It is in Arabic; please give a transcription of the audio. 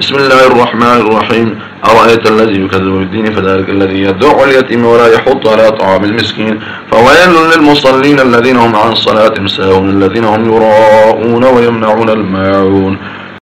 بسم الله الرحمن الرحيم. أرأيت الذي يكذب بالدين فذلك الذي يدعو اليتيم ولا يحط على طعام المسكين. فويل للمصلين الذين هم عن صلاتهم ساهون الذين هم يراءون ويمنعون الماعون.